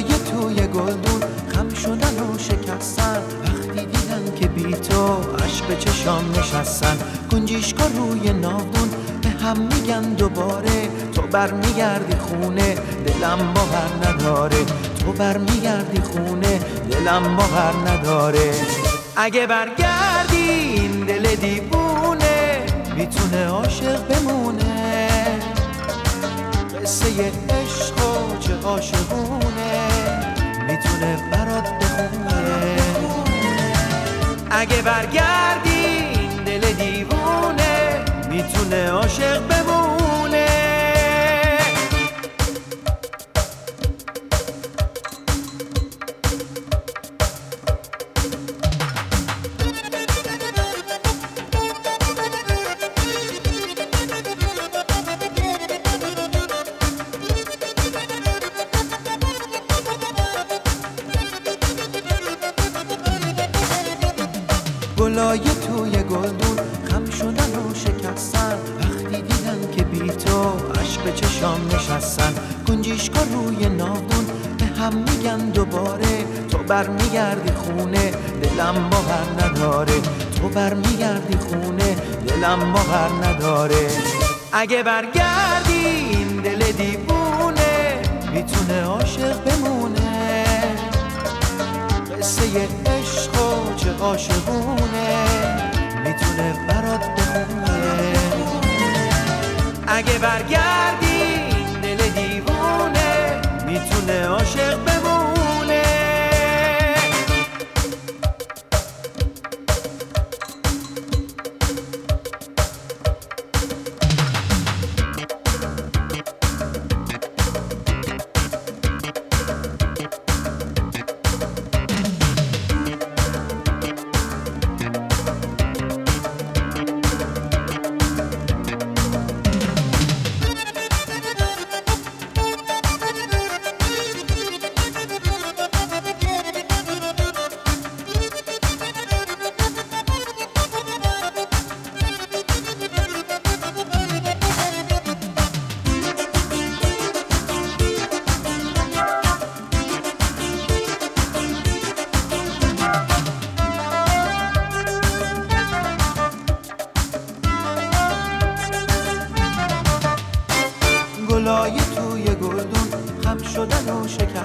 گلای توی گلدون خم شدن و شکستن. وقتی دیدن که بی تو عشق چشام نشستن. گنجیشکا روی ناودون به هم میگن دوباره. تو برمیگردی خونه دلم باور نداره. تو برمیگردی خونه دلم باور نداره. اگه برگردی این دل دیوونه می‌تونه عاشق بمونه. قصه عشق و چه عاشقونه اگه برگردی گلای توی گلدون خم شدن و شکستن. وقتی دیدن که بی تو عشق چشام نشستن. گنجیشکا روی ناودون به هم میگن دوباره. تو برمیگردی خونه دلم باور نداره. تو برمیگردی خونه دلم باور نداره. اگه برگردی این دل دیوونه می‌تونه عاشق بمونه. قصه عاشقونه می‌تونه برات بخونه. اگه برگردی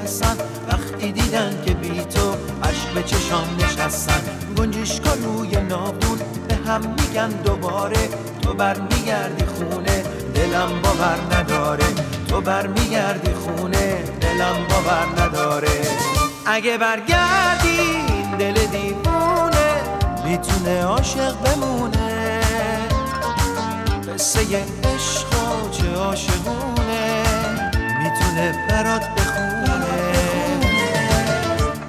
و شکستن وقتی دیدن که بی تو عشق به چشام نشستن. گنجشکا روی نابون به هم میگن دوباره. تو برمیگردی خونه دلم باور نداره. تو برمیگردی خونه دلم باور نداره. اگه برگردی دل دیوونه می‌تونه عاشق بمونه. قصه عشق و چه عاشقونه می‌تونه برات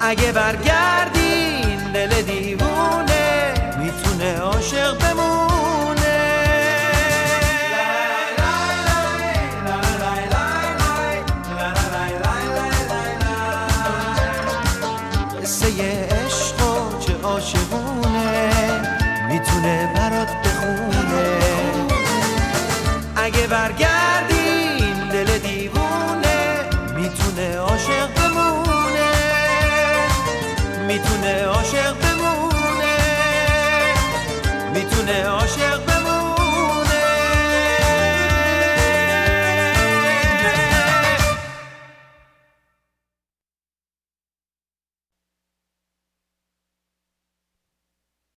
اگه برگردی این دل دیوونه می‌تونه عاشق بمونه. قصه عشق و چه عاشقونه می‌تونه برات بخونه. اگه برگردی می‌تونه عاشق بمونه. می‌تونه عاشق